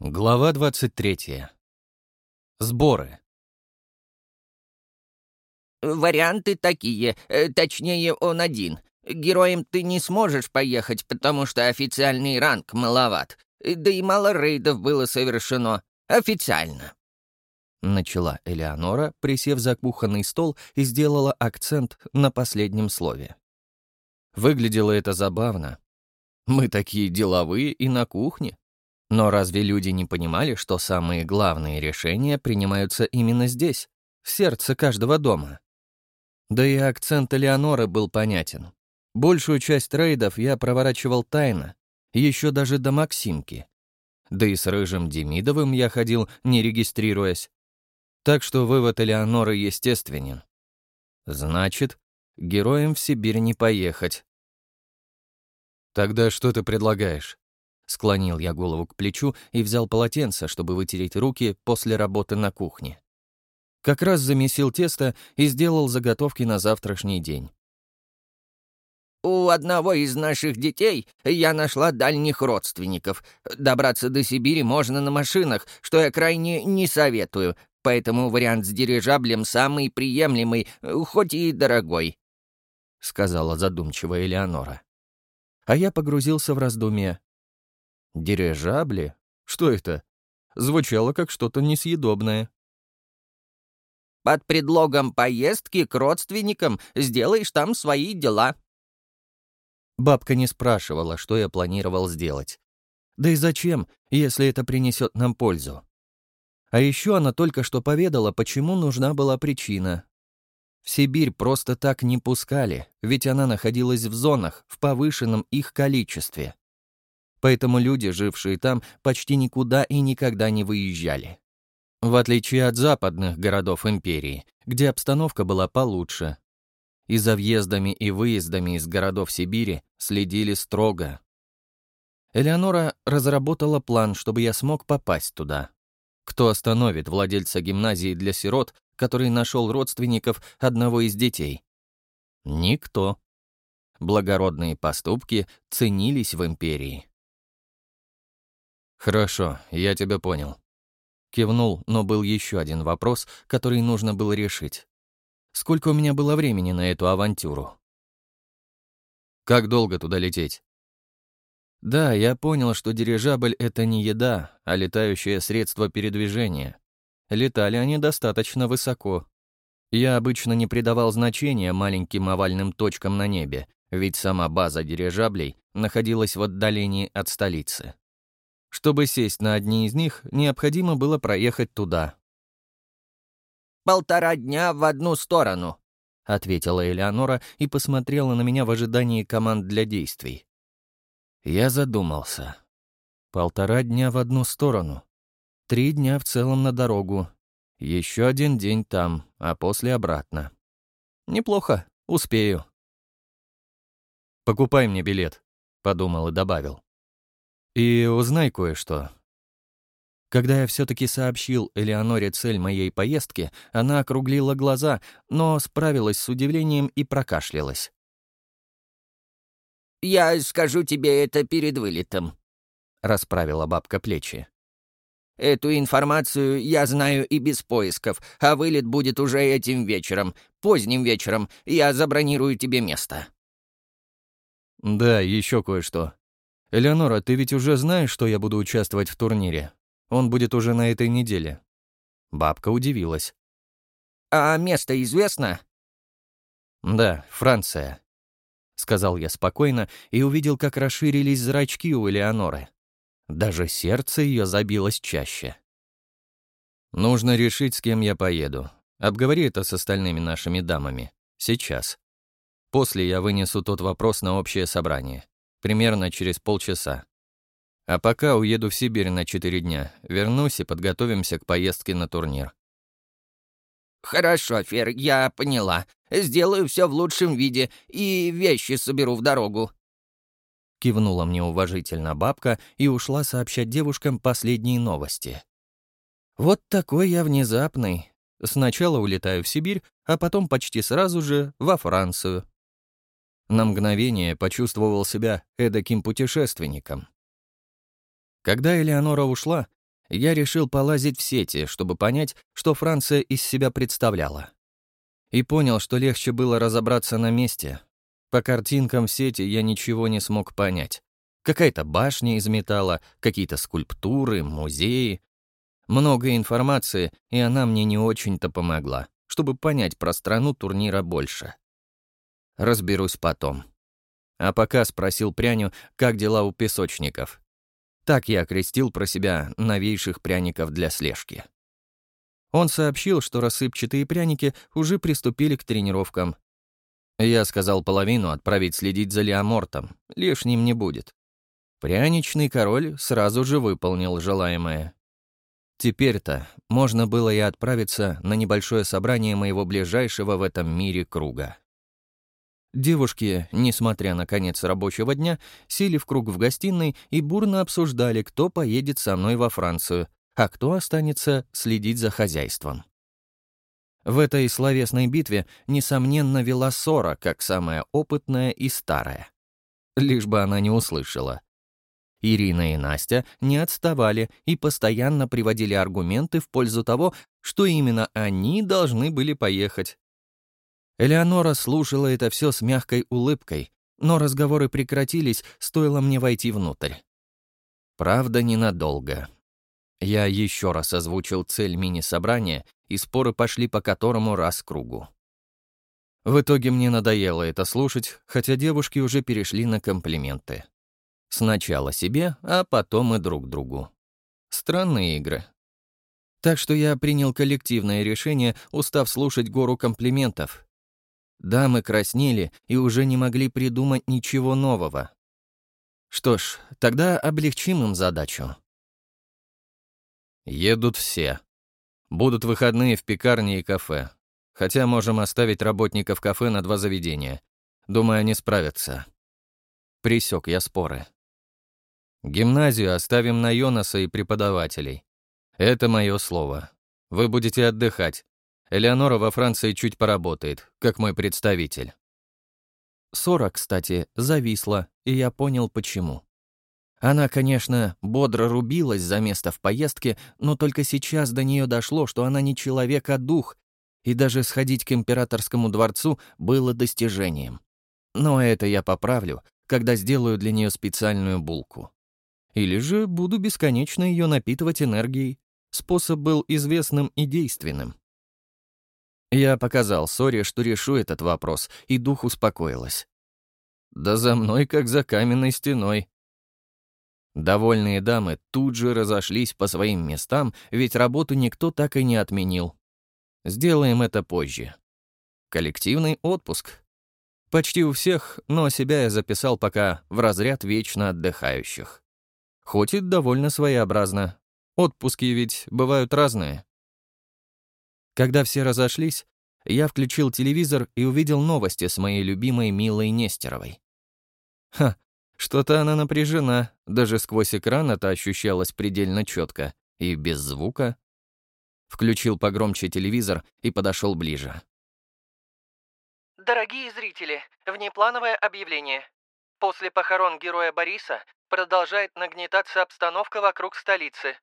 Глава 23. Сборы. Варианты такие, э, точнее, он один. Героем ты не сможешь поехать, потому что официальный ранг маловат. Да и мало рейдов было совершено. Официально. Начала Элеонора, присев за кухонный стол и сделала акцент на последнем слове. Выглядело это забавно. Мы такие деловые и на кухне. Но разве люди не понимали, что самые главные решения принимаются именно здесь, в сердце каждого дома? Да и акцент Элеоноры был понятен. Большую часть рейдов я проворачивал тайно, еще даже до Максимки. Да и с Рыжим Демидовым я ходил, не регистрируясь. Так что вывод Элеоноры естественен. Значит, героям в Сибирь не поехать. «Тогда что ты предлагаешь?» Склонил я голову к плечу и взял полотенце, чтобы вытереть руки после работы на кухне. Как раз замесил тесто и сделал заготовки на завтрашний день. «У одного из наших детей я нашла дальних родственников. Добраться до Сибири можно на машинах, что я крайне не советую, поэтому вариант с дирижаблем самый приемлемый, хоть и дорогой», — сказала задумчиво Элеонора. А я погрузился в раздумья. Дирижабли? Что это? Звучало как что-то несъедобное. Под предлогом поездки к родственникам сделаешь там свои дела. Бабка не спрашивала, что я планировал сделать. Да и зачем, если это принесет нам пользу? А еще она только что поведала, почему нужна была причина. В Сибирь просто так не пускали, ведь она находилась в зонах в повышенном их количестве поэтому люди, жившие там, почти никуда и никогда не выезжали. В отличие от западных городов империи, где обстановка была получше. И за въездами и выездами из городов Сибири следили строго. Элеонора разработала план, чтобы я смог попасть туда. Кто остановит владельца гимназии для сирот, который нашел родственников одного из детей? Никто. Благородные поступки ценились в империи. «Хорошо, я тебя понял». Кивнул, но был еще один вопрос, который нужно было решить. Сколько у меня было времени на эту авантюру? Как долго туда лететь? Да, я понял, что дирижабль — это не еда, а летающее средство передвижения. Летали они достаточно высоко. Я обычно не придавал значения маленьким овальным точкам на небе, ведь сама база дирижаблей находилась в отдалении от столицы. Чтобы сесть на одни из них, необходимо было проехать туда. «Полтора дня в одну сторону», — ответила Элеонора и посмотрела на меня в ожидании команд для действий. Я задумался. Полтора дня в одну сторону. Три дня в целом на дорогу. Еще один день там, а после обратно. Неплохо, успею. «Покупай мне билет», — подумал и добавил. И узнай кое-что. Когда я все-таки сообщил Элеоноре цель моей поездки, она округлила глаза, но справилась с удивлением и прокашлялась. «Я скажу тебе это перед вылетом», — расправила бабка плечи. «Эту информацию я знаю и без поисков, а вылет будет уже этим вечером, поздним вечером. Я забронирую тебе место». «Да, еще кое-что», «Элеонора, ты ведь уже знаешь, что я буду участвовать в турнире? Он будет уже на этой неделе». Бабка удивилась. «А место известно?» «Да, Франция», — сказал я спокойно и увидел, как расширились зрачки у Элеоноры. Даже сердце ее забилось чаще. «Нужно решить, с кем я поеду. Обговори это с остальными нашими дамами. Сейчас. После я вынесу тот вопрос на общее собрание примерно через полчаса. А пока уеду в Сибирь на четыре дня, вернусь и подготовимся к поездке на турнир. «Хорошо, Фер, я поняла. Сделаю все в лучшем виде и вещи соберу в дорогу». Кивнула мне уважительно бабка и ушла сообщать девушкам последние новости. Вот такой я внезапный. Сначала улетаю в Сибирь, а потом почти сразу же во Францию. На мгновение почувствовал себя эдаким путешественником. Когда Элеонора ушла, я решил полазить в сети, чтобы понять, что Франция из себя представляла. И понял, что легче было разобраться на месте. По картинкам в сети я ничего не смог понять. Какая-то башня из металла, какие-то скульптуры, музеи. Много информации, и она мне не очень-то помогла, чтобы понять про страну турнира больше. Разберусь потом. А пока спросил пряню, как дела у песочников. Так я окрестил про себя новейших пряников для слежки. Он сообщил, что рассыпчатые пряники уже приступили к тренировкам. Я сказал половину отправить следить за Леомортом, лишним не будет. Пряничный король сразу же выполнил желаемое. Теперь-то можно было и отправиться на небольшое собрание моего ближайшего в этом мире круга. Девушки, несмотря на конец рабочего дня, сели в круг в гостиной и бурно обсуждали, кто поедет со мной во Францию, а кто останется следить за хозяйством. В этой словесной битве, несомненно, вела ссора, как самая опытная и старая. Лишь бы она не услышала. Ирина и Настя не отставали и постоянно приводили аргументы в пользу того, что именно они должны были поехать. Элеонора слушала это все с мягкой улыбкой, но разговоры прекратились, стоило мне войти внутрь. Правда, ненадолго. Я еще раз озвучил цель мини-собрания, и споры пошли по которому раз кругу. В итоге мне надоело это слушать, хотя девушки уже перешли на комплименты. Сначала себе, а потом и друг другу. Странные игры. Так что я принял коллективное решение, устав слушать гору комплиментов. Дамы краснели и уже не могли придумать ничего нового. Что ж, тогда облегчим им задачу. Едут все. Будут выходные в пекарне и кафе. Хотя можем оставить работников кафе на два заведения. Думаю, они справятся. Присек я споры. Гимназию оставим на Йонаса и преподавателей. Это мое слово. Вы будете отдыхать. Элеонора во Франции чуть поработает, как мой представитель. Сора, кстати, зависла, и я понял, почему. Она, конечно, бодро рубилась за место в поездке, но только сейчас до нее дошло, что она не человек, а дух, и даже сходить к императорскому дворцу было достижением. Но это я поправлю, когда сделаю для нее специальную булку. Или же буду бесконечно ее напитывать энергией. Способ был известным и действенным. Я показал Соре, что решу этот вопрос, и дух успокоилась. Да за мной, как за каменной стеной. Довольные дамы тут же разошлись по своим местам, ведь работу никто так и не отменил. Сделаем это позже. Коллективный отпуск. Почти у всех, но себя я записал пока в разряд вечно отдыхающих. Хоть и довольно своеобразно. Отпуски ведь бывают разные. Когда все разошлись, я включил телевизор и увидел новости с моей любимой Милой Нестеровой. Ха, что-то она напряжена, даже сквозь экран это ощущалось предельно четко и без звука. Включил погромче телевизор и подошел ближе. Дорогие зрители, внеплановое объявление. После похорон героя Бориса продолжает нагнетаться обстановка вокруг столицы.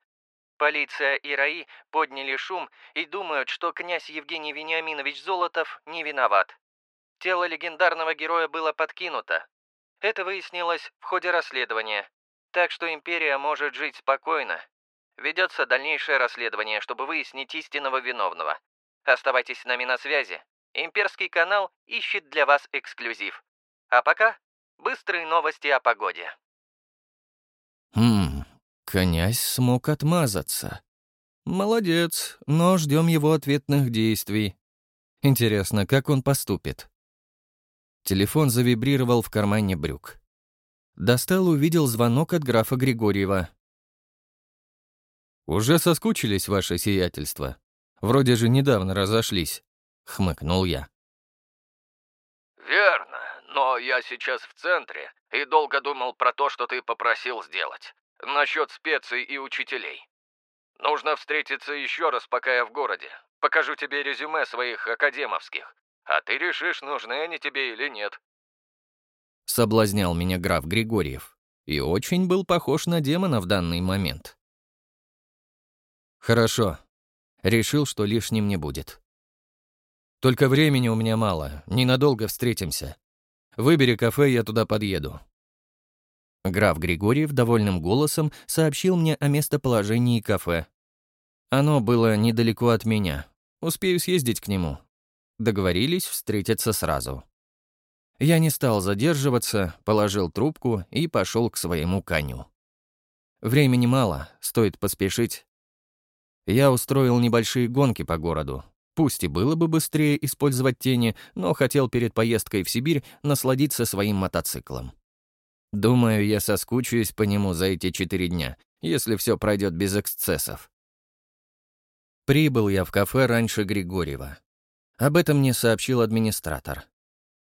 Полиция и РАИ подняли шум и думают, что князь Евгений Вениаминович Золотов не виноват. Тело легендарного героя было подкинуто. Это выяснилось в ходе расследования. Так что империя может жить спокойно. Ведется дальнейшее расследование, чтобы выяснить истинного виновного. Оставайтесь с нами на связи. Имперский канал ищет для вас эксклюзив. А пока Быстрые новости о погоде. Хм, князь смог отмазаться. Молодец, но ждем его ответных действий. Интересно, как он поступит? Телефон завибрировал в кармане брюк. Достал, увидел звонок от графа Григорьева. «Уже соскучились, ваше сиятельство? Вроде же недавно разошлись», — хмыкнул я. «Верно но я сейчас в центре и долго думал про то, что ты попросил сделать. Насчет специй и учителей. Нужно встретиться еще раз, пока я в городе. Покажу тебе резюме своих академовских. А ты решишь, нужны они тебе или нет. Соблазнял меня граф Григорьев. И очень был похож на демона в данный момент. Хорошо. Решил, что лишним не будет. Только времени у меня мало, ненадолго встретимся. Выбери кафе, я туда подъеду. Граф Григорьев довольным голосом сообщил мне о местоположении кафе. Оно было недалеко от меня. Успею съездить к нему. Договорились встретиться сразу. Я не стал задерживаться, положил трубку и пошел к своему коню. Времени мало, стоит поспешить. Я устроил небольшие гонки по городу. Пусть и было бы быстрее использовать тени, но хотел перед поездкой в Сибирь насладиться своим мотоциклом. Думаю, я соскучусь по нему за эти четыре дня, если все пройдет без эксцессов. Прибыл я в кафе раньше Григорьева. Об этом мне сообщил администратор.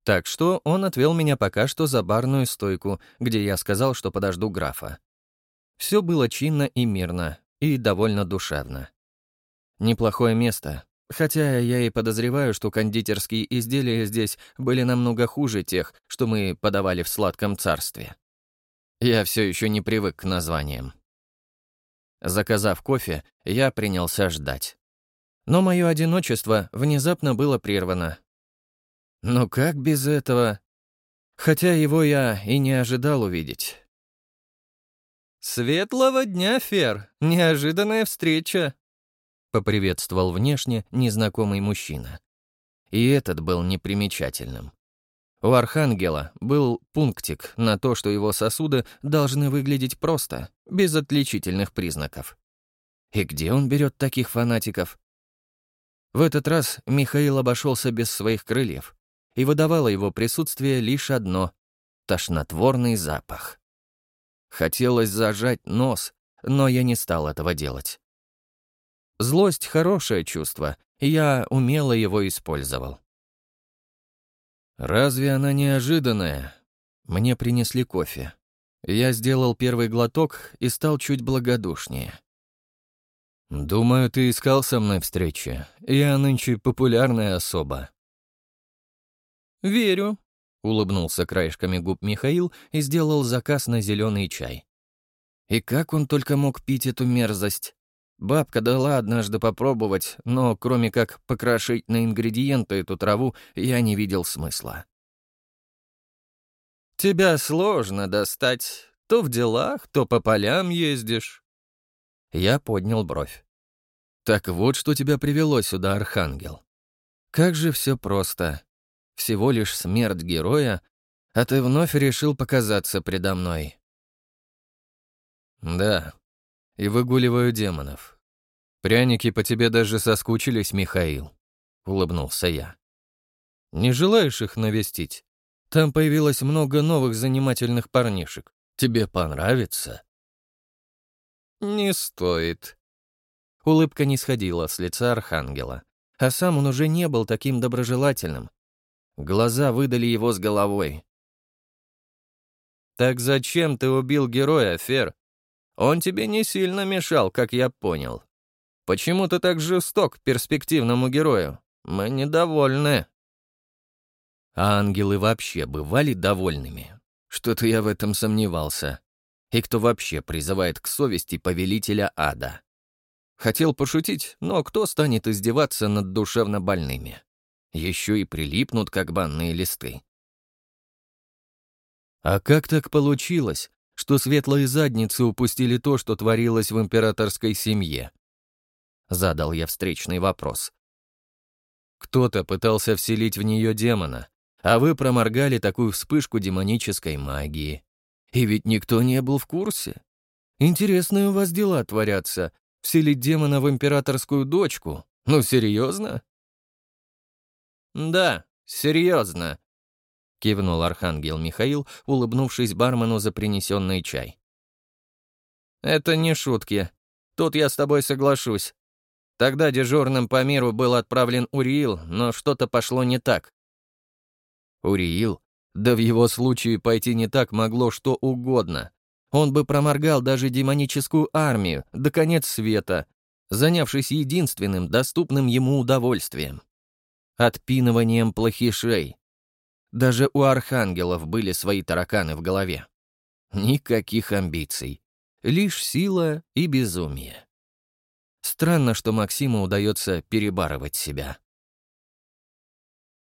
Так что он отвел меня пока что за барную стойку, где я сказал, что подожду графа. Все было чинно и мирно, и довольно душевно. Неплохое место, хотя я и подозреваю, что кондитерские изделия здесь были намного хуже тех, что мы подавали в сладком царстве. Я все еще не привык к названиям. Заказав кофе, я принялся ждать. Но мое одиночество внезапно было прервано. Но как без этого? Хотя его я и не ожидал увидеть. «Светлого дня, Фер! Неожиданная встреча!» Поприветствовал внешне незнакомый мужчина. И этот был непримечательным. У Архангела был пунктик на то, что его сосуды должны выглядеть просто, без отличительных признаков. И где он берет таких фанатиков? В этот раз Михаил обошелся без своих крыльев, и выдавало его присутствие лишь одно — тошнотворный запах. Хотелось зажать нос, но я не стал этого делать. Злость — хорошее чувство, и я умело его использовал. Разве она неожиданная? Мне принесли кофе. Я сделал первый глоток и стал чуть благодушнее. «Думаю, ты искал со мной встречи. Я нынче популярная особа». «Верю», Улыбнулся краешками губ Михаил и сделал заказ на зеленый чай. И как он только мог пить эту мерзость? Бабка дала однажды попробовать, но кроме как покрошить на ингредиенты эту траву, я не видел смысла. «Тебя сложно достать. То в делах, то по полям ездишь». Я поднял бровь. «Так вот, что тебя привело сюда, Архангел. Как же все просто всего лишь смерть героя, а ты вновь решил показаться предо мной. Да, и выгуливаю демонов. Пряники по тебе даже соскучились, Михаил, улыбнулся я. Не желаешь их навестить? Там появилось много новых занимательных парнишек. Тебе понравится? Не стоит. Улыбка не сходила с лица Архангела, а сам он уже не был таким доброжелательным, Глаза выдали его с головой. «Так зачем ты убил героя, Фер? Он тебе не сильно мешал, как я понял. Почему ты так жесток к перспективному герою? Мы недовольны». А ангелы вообще бывали довольными? Что-то я в этом сомневался. И кто вообще призывает к совести повелителя ада? Хотел пошутить, но кто станет издеваться над душевно больными? еще и прилипнут, как банные листы. А как так получилось, что светлые задницы упустили то, что творилось в императорской семье? Задал я встречный вопрос. Кто-то пытался вселить в нее демона, а вы проморгали такую вспышку демонической магии. И ведь никто не был в курсе. Интересные у вас дела творятся. Вселить демона в императорскую дочку? Ну, серьезно? «Да, серьезно», — кивнул архангел Михаил, улыбнувшись бармену за принесенный чай. «Это не шутки. Тут я с тобой соглашусь. Тогда дежурным по миру был отправлен Уриил, но что-то пошло не так». «Уриил? Да в его случае пойти не так могло что угодно. Он бы проморгал даже демоническую армию до конец света, занявшись единственным доступным ему удовольствием отпиныванием плохишей. Даже у архангелов были свои тараканы в голове. Никаких амбиций, лишь сила и безумие. Странно, что Максиму удается перебарывать себя.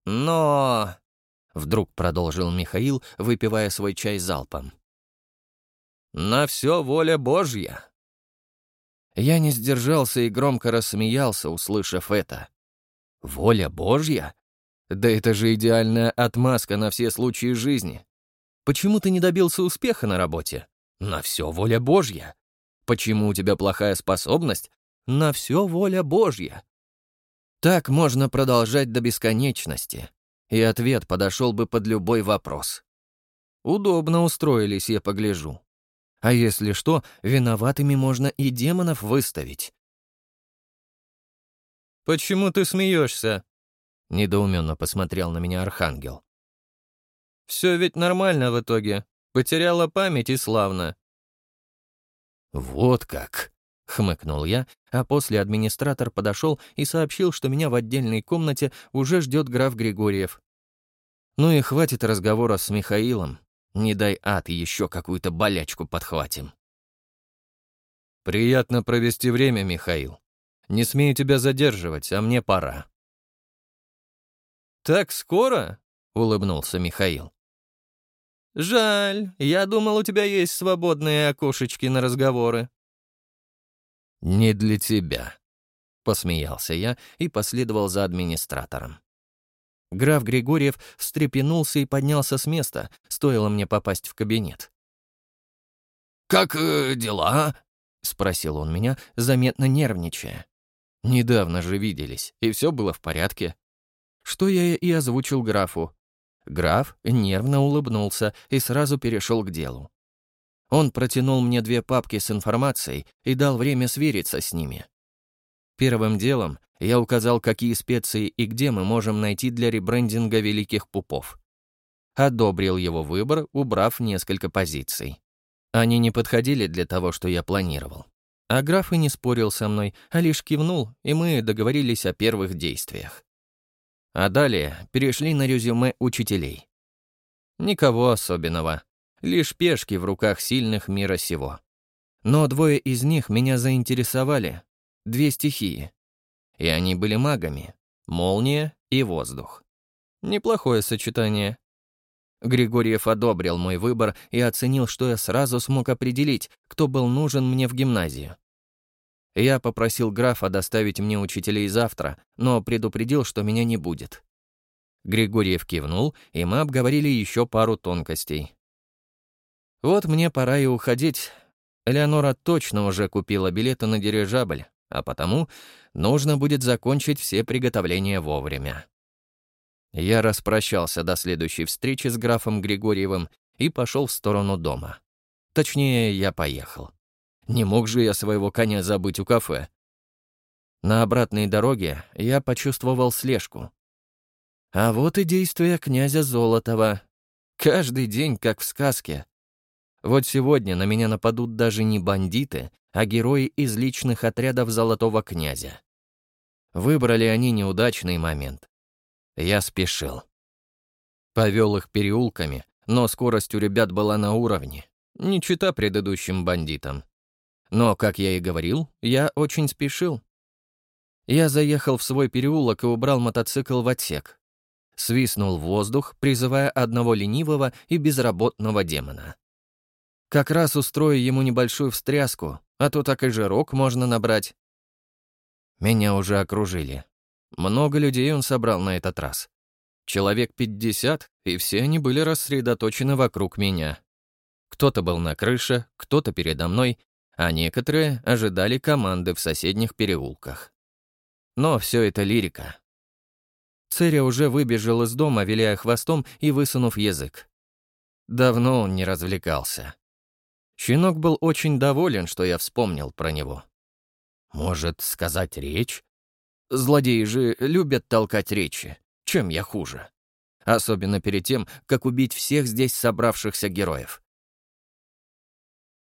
«Но...» — вдруг продолжил Михаил, выпивая свой чай залпом. «На все воля Божья!» Я не сдержался и громко рассмеялся, услышав это. «Воля Божья? Да это же идеальная отмазка на все случаи жизни. Почему ты не добился успеха на работе? На все воля Божья. Почему у тебя плохая способность? На все воля Божья. Так можно продолжать до бесконечности, и ответ подошел бы под любой вопрос. Удобно устроились, я погляжу. А если что, виноватыми можно и демонов выставить. «Почему ты смеешься?» — недоуменно посмотрел на меня Архангел. «Все ведь нормально в итоге. Потеряла память и славно». «Вот как!» — хмыкнул я, а после администратор подошел и сообщил, что меня в отдельной комнате уже ждет граф Григорьев. Ну и хватит разговора с Михаилом. Не дай ад, еще какую-то болячку подхватим. «Приятно провести время, Михаил. Не смею тебя задерживать, а мне пора». «Так скоро?» — улыбнулся Михаил. «Жаль, я думал, у тебя есть свободные окошечки на разговоры». «Не для тебя», — посмеялся я и последовал за администратором. Граф Григорьев встрепенулся и поднялся с места, стоило мне попасть в кабинет. «Как э, дела?» — спросил он меня, заметно нервничая. Недавно же виделись, и все было в порядке. Что я и озвучил графу. Граф нервно улыбнулся и сразу перешел к делу. Он протянул мне две папки с информацией и дал время свериться с ними. Первым делом я указал, какие специи и где мы можем найти для ребрендинга великих пупов. Одобрил его выбор, убрав несколько позиций. Они не подходили для того, что я планировал. А граф и не спорил со мной, а лишь кивнул, и мы договорились о первых действиях. А далее перешли на резюме учителей. Никого особенного лишь пешки в руках сильных мира сего. Но двое из них меня заинтересовали. Две стихии. И они были магами. Молния и воздух. Неплохое сочетание. Григорьев одобрил мой выбор и оценил, что я сразу смог определить, кто был нужен мне в гимназию. Я попросил графа доставить мне учителей завтра, но предупредил, что меня не будет. Григорьев кивнул, и мы обговорили еще пару тонкостей. Вот мне пора и уходить. Элеонора точно уже купила билеты на дирижабль, а потому нужно будет закончить все приготовления вовремя. Я распрощался до следующей встречи с графом Григорьевым и пошел в сторону дома. Точнее, я поехал. Не мог же я своего коня забыть у кафе. На обратной дороге я почувствовал слежку. А вот и действия князя Золотова. Каждый день, как в сказке, вот сегодня на меня нападут даже не бандиты, а герои из личных отрядов Золотого Князя. Выбрали они неудачный момент. Я спешил. Повел их переулками, но скорость у ребят была на уровне, не чита предыдущим бандитам. Но, как я и говорил, я очень спешил. Я заехал в свой переулок и убрал мотоцикл в отсек. Свистнул в воздух, призывая одного ленивого и безработного демона. Как раз устрою ему небольшую встряску, а то так и жирок можно набрать. Меня уже окружили. Много людей он собрал на этот раз. Человек пятьдесят, и все они были рассредоточены вокруг меня. Кто-то был на крыше, кто-то передо мной, а некоторые ожидали команды в соседних переулках. Но все это лирика. Церя уже выбежал из дома, виляя хвостом и высунув язык. Давно он не развлекался. Щенок был очень доволен, что я вспомнил про него. Может, сказать речь? Злодеи же любят толкать речи. Чем я хуже? Особенно перед тем, как убить всех здесь собравшихся героев.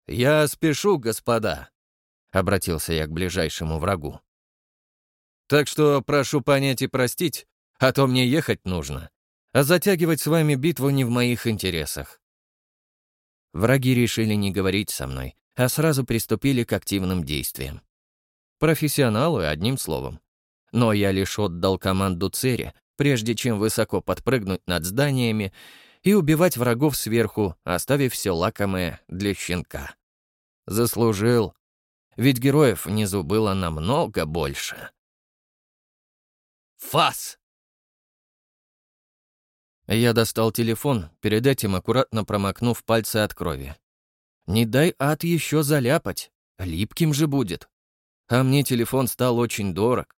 «Я спешу, господа», — обратился я к ближайшему врагу. «Так что прошу понять и простить, а то мне ехать нужно, а затягивать с вами битву не в моих интересах. Враги решили не говорить со мной, а сразу приступили к активным действиям. Профессионалы, одним словом. Но я лишь отдал команду Цере, прежде чем высоко подпрыгнуть над зданиями и убивать врагов сверху, оставив все лакомое для щенка. Заслужил. Ведь героев внизу было намного больше. Фас! Я достал телефон, перед этим аккуратно промокнув пальцы от крови. Не дай ад еще заляпать, липким же будет. А мне телефон стал очень дорог.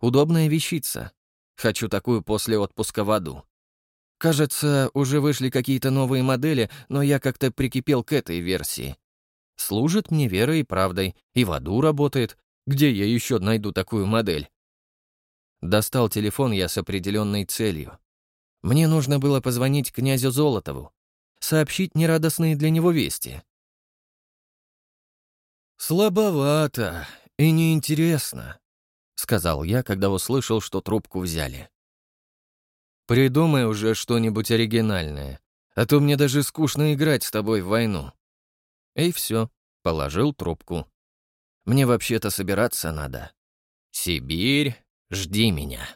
Удобная вещица. Хочу такую после отпуска в аду. Кажется, уже вышли какие-то новые модели, но я как-то прикипел к этой версии. Служит мне верой и правдой, и в аду работает. Где я еще найду такую модель? Достал телефон я с определенной целью. Мне нужно было позвонить князю Золотову, сообщить нерадостные для него вести. «Слабовато и неинтересно», — сказал я, когда услышал, что трубку взяли. «Придумай уже что-нибудь оригинальное, а то мне даже скучно играть с тобой в войну». И все, положил трубку. Мне вообще-то собираться надо. Сибирь, жди меня.